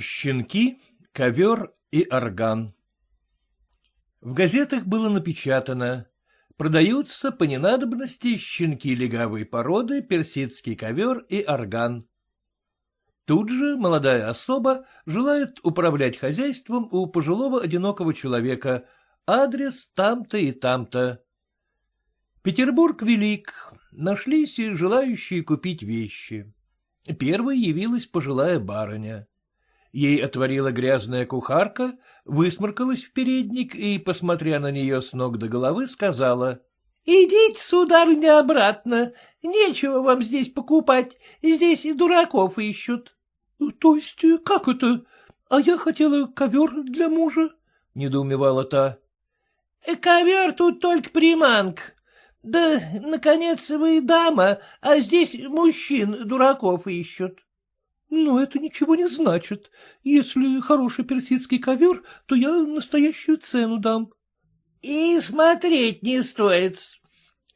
Щенки, ковер и орган В газетах было напечатано Продаются по ненадобности щенки легавой породы, персидский ковер и орган. Тут же молодая особа желает управлять хозяйством у пожилого одинокого человека. Адрес там-то и там-то. Петербург велик, нашлись и желающие купить вещи. Первой явилась пожилая барыня. Ей отворила грязная кухарка, высморкалась в передник и, посмотря на нее с ног до головы, сказала. — Идите, сударыня, обратно. Нечего вам здесь покупать. Здесь и дураков ищут. — То есть как это? А я хотела ковер для мужа, — недоумевала та. — Ковер тут только приманка. Да, наконец, вы дама, а здесь мужчин дураков ищут. Но это ничего не значит. Если хороший персидский ковер, то я настоящую цену дам. И смотреть не стоит.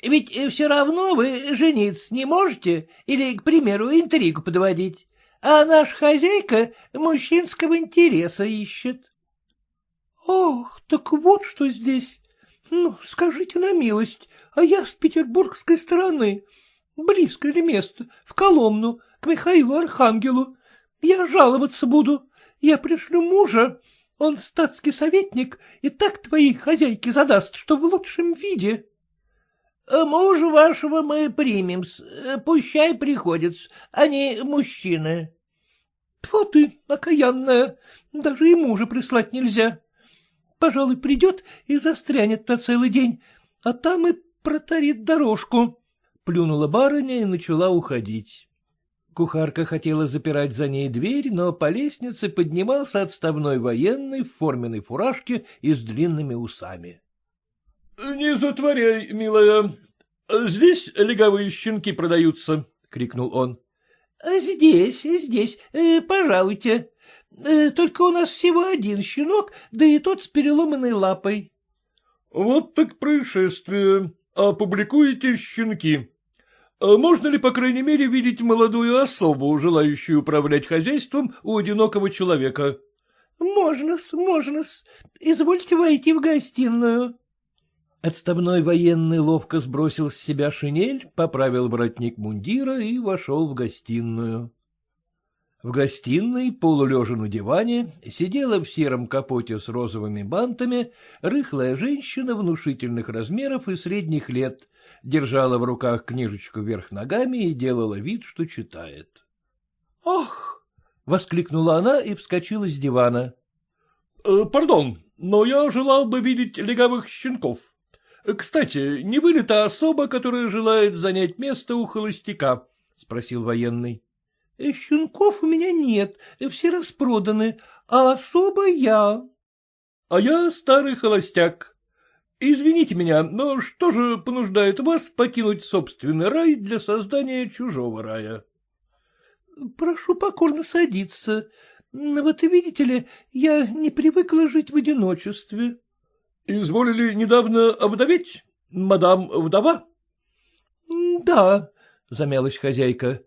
Ведь все равно вы жениться не можете или, к примеру, интригу подводить. А наша хозяйка мужчинского интереса ищет. — Ох, так вот что здесь. Ну, скажите на милость, а я с петербургской стороны. Близко ли место? В Коломну, Михаилу Архангелу. Я жаловаться буду. Я пришлю мужа. Он статский советник и так твоей хозяйке задаст, что в лучшем виде. — Мужа вашего мы примем, пущай приходят, они мужчины. — Тьфу ты, окаянная, даже и мужа прислать нельзя. Пожалуй, придет и застрянет на целый день, а там и протарит дорожку. Плюнула барыня и начала уходить. Кухарка хотела запирать за ней дверь, но по лестнице поднимался отставной военный в форменной фуражке и с длинными усами. — Не затворяй, милая. Здесь леговые щенки продаются, — крикнул он. — Здесь, здесь, э, пожалуйте. Э, только у нас всего один щенок, да и тот с переломанной лапой. — Вот так происшествие. Опубликуете щенки. А можно ли, по крайней мере, видеть молодую особу, желающую управлять хозяйством у одинокого человека? — Можно-с, можно-с. Извольте войти в гостиную. Отставной военный ловко сбросил с себя шинель, поправил воротник мундира и вошел в гостиную. В гостиной, полулежа на диване, сидела в сером капоте с розовыми бантами рыхлая женщина внушительных размеров и средних лет, держала в руках книжечку вверх ногами и делала вид, что читает. «Ах!» — воскликнула она и вскочила с дивана. «Э, — Пардон, но я желал бы видеть леговых щенков. Кстати, не вы ли та особа, которая желает занять место у холостяка? — спросил военный. Э, — Щенков у меня нет, все распроданы, а особо я. — А я старый холостяк. Извините меня, но что же понуждает вас покинуть собственный рай для создания чужого рая? — Прошу покорно садиться. Вот видите ли, я не привыкла жить в одиночестве. — Изволили недавно обдавить, мадам вдова? — Да, — замялась хозяйка.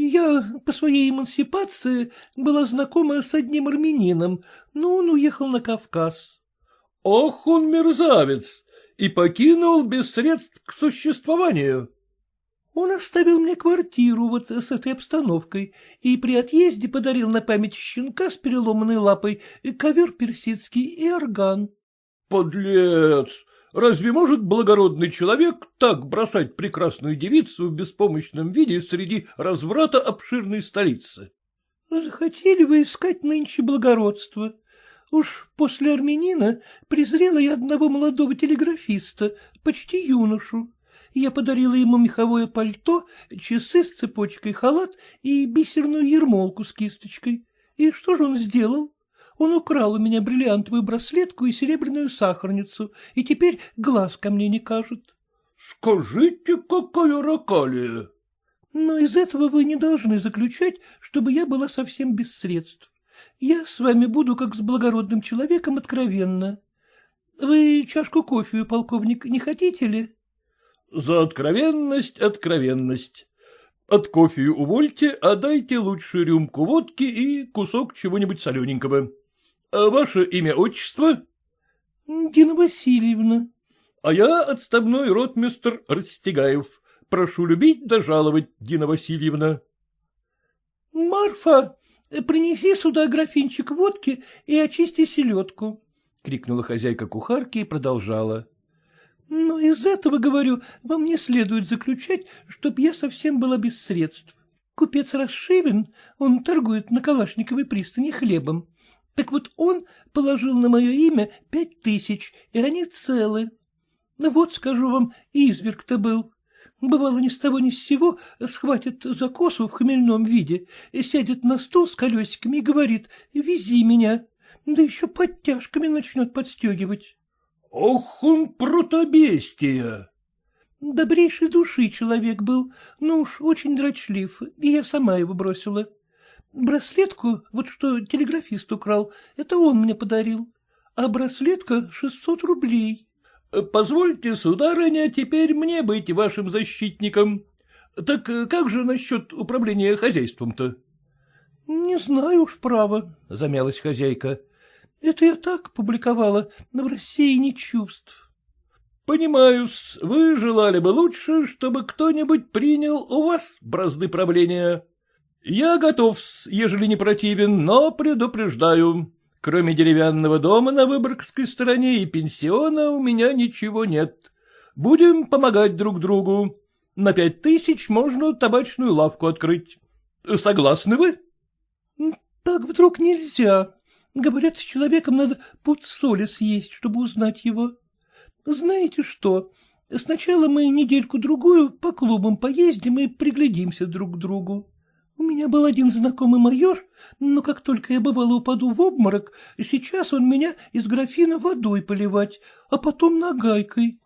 Я по своей эмансипации была знакома с одним армянином, но он уехал на Кавказ. — Ох, он мерзавец! И покинул без средств к существованию. Он оставил мне квартиру вот с этой обстановкой и при отъезде подарил на память щенка с переломанной лапой ковер персидский и орган. — Подлец! Разве может благородный человек так бросать прекрасную девицу в беспомощном виде среди разврата обширной столицы? — Захотели вы искать нынче благородство. Уж после армянина презрела я одного молодого телеграфиста, почти юношу. Я подарила ему меховое пальто, часы с цепочкой, халат и бисерную ермолку с кисточкой. И что же он сделал? Он украл у меня бриллиантовую браслетку и серебряную сахарницу, и теперь глаз ко мне не кажет. — Скажите, какая ракалия? — Но из этого вы не должны заключать, чтобы я была совсем без средств. Я с вами буду, как с благородным человеком, откровенно. Вы чашку кофе, полковник, не хотите ли? — За откровенность, откровенность. От кофе увольте, а дайте лучше рюмку водки и кусок чего-нибудь солененького. А ваше имя, отчество? — Дина Васильевна. — А я отставной ротмистр Растегаев. Прошу любить да жаловать, Дина Васильевна. — Марфа, принеси сюда графинчик водки и очисти селедку, — крикнула хозяйка кухарки и продолжала. — Но из этого, говорю, вам не следует заключать, чтоб я совсем была без средств. Купец Расшивин, он торгует на Калашниковой пристани хлебом. Так вот он положил на мое имя пять тысяч, и они целы. Ну вот, скажу вам, изверг-то был. Бывало, ни с того ни с сего схватит за косу в хмельном виде, сядет на стул с колесиками и говорит «Вези меня», да еще подтяжками начнет подстегивать. — Ох, он протобестия! Добрейшей души человек был, но уж очень дрочлив, и я сама его бросила. Браслетку, вот что телеграфист украл, это он мне подарил, а браслетка — шестьсот рублей. — Позвольте, сударыня, теперь мне быть вашим защитником. Так как же насчет управления хозяйством-то? — Не знаю уж, право, — замялась хозяйка. — Это я так публиковала, на рассеянии чувств. — Понимаю-с, вы желали бы лучше, чтобы кто-нибудь принял у вас бразды правления. Я готов, ежели не противен, но предупреждаю. Кроме деревянного дома на Выборгской стороне и пенсиона у меня ничего нет. Будем помогать друг другу. На пять тысяч можно табачную лавку открыть. Согласны вы? — Так вдруг нельзя. Говорят, с человеком надо пуд соли съесть, чтобы узнать его. Знаете что, сначала мы недельку-другую по клубам поездим и приглядимся друг к другу. У меня был один знакомый майор, но как только я бывало упаду в обморок, сейчас он меня из графина водой поливать, а потом нагайкой.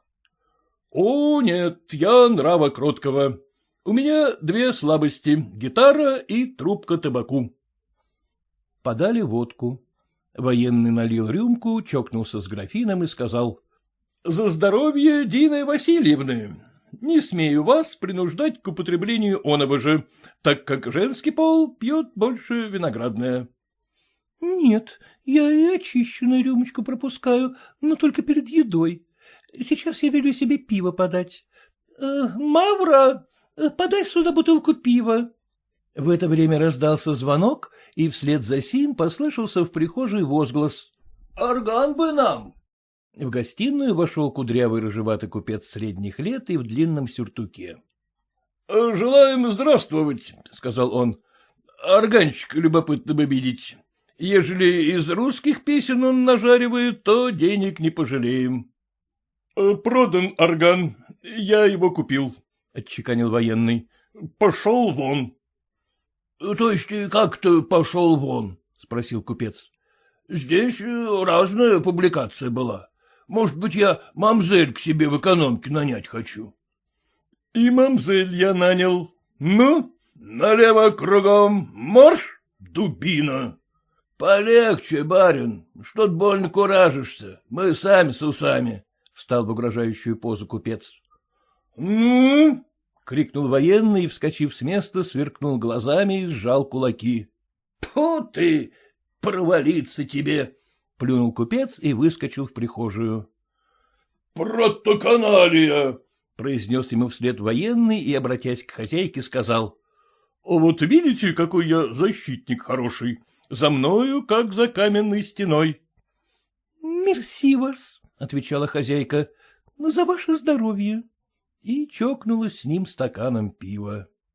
— О, нет, я нрава кроткого. У меня две слабости — гитара и трубка табаку. Подали водку. Военный налил рюмку, чокнулся с графином и сказал. — За здоровье Дины Васильевны! Не смею вас принуждать к употреблению оного же, так как женский пол пьет больше виноградное. — Нет, я и очищенную рюмочку пропускаю, но только перед едой. Сейчас я велю себе пиво подать. Э, — Мавра, подай сюда бутылку пива. В это время раздался звонок, и вслед за сим послышался в прихожей возглас. — Орган бы нам! В гостиную вошел кудрявый рыжеватый купец средних лет и в длинном сюртуке. — Желаем здравствовать, — сказал он. — Органчик любопытно бы видеть. Ежели из русских песен он нажаривает, то денег не пожалеем. — Продан орган, я его купил, — отчеканил военный. — Пошел вон. — То есть как-то пошел вон? — спросил купец. — Здесь разная публикация была. Может быть, я мамзель к себе в экономке нанять хочу. — И мамзель я нанял. Ну, налево кругом марш, дубина. — Полегче, барин, что-то больно куражишься, мы сами с усами, — встал в угрожающую позу купец. — Ну? — крикнул военный и, вскочив с места, сверкнул глазами и сжал кулаки. — Тьфу ты, провалиться тебе! — плюнул купец и выскочил в прихожую. — Протоканалия! — произнес ему вслед военный и, обратясь к хозяйке, сказал. — Вот видите, какой я защитник хороший. За мною, как за каменной стеной. — Мерси вас, — отвечала хозяйка, — за ваше здоровье. И чокнулась с ним стаканом пива.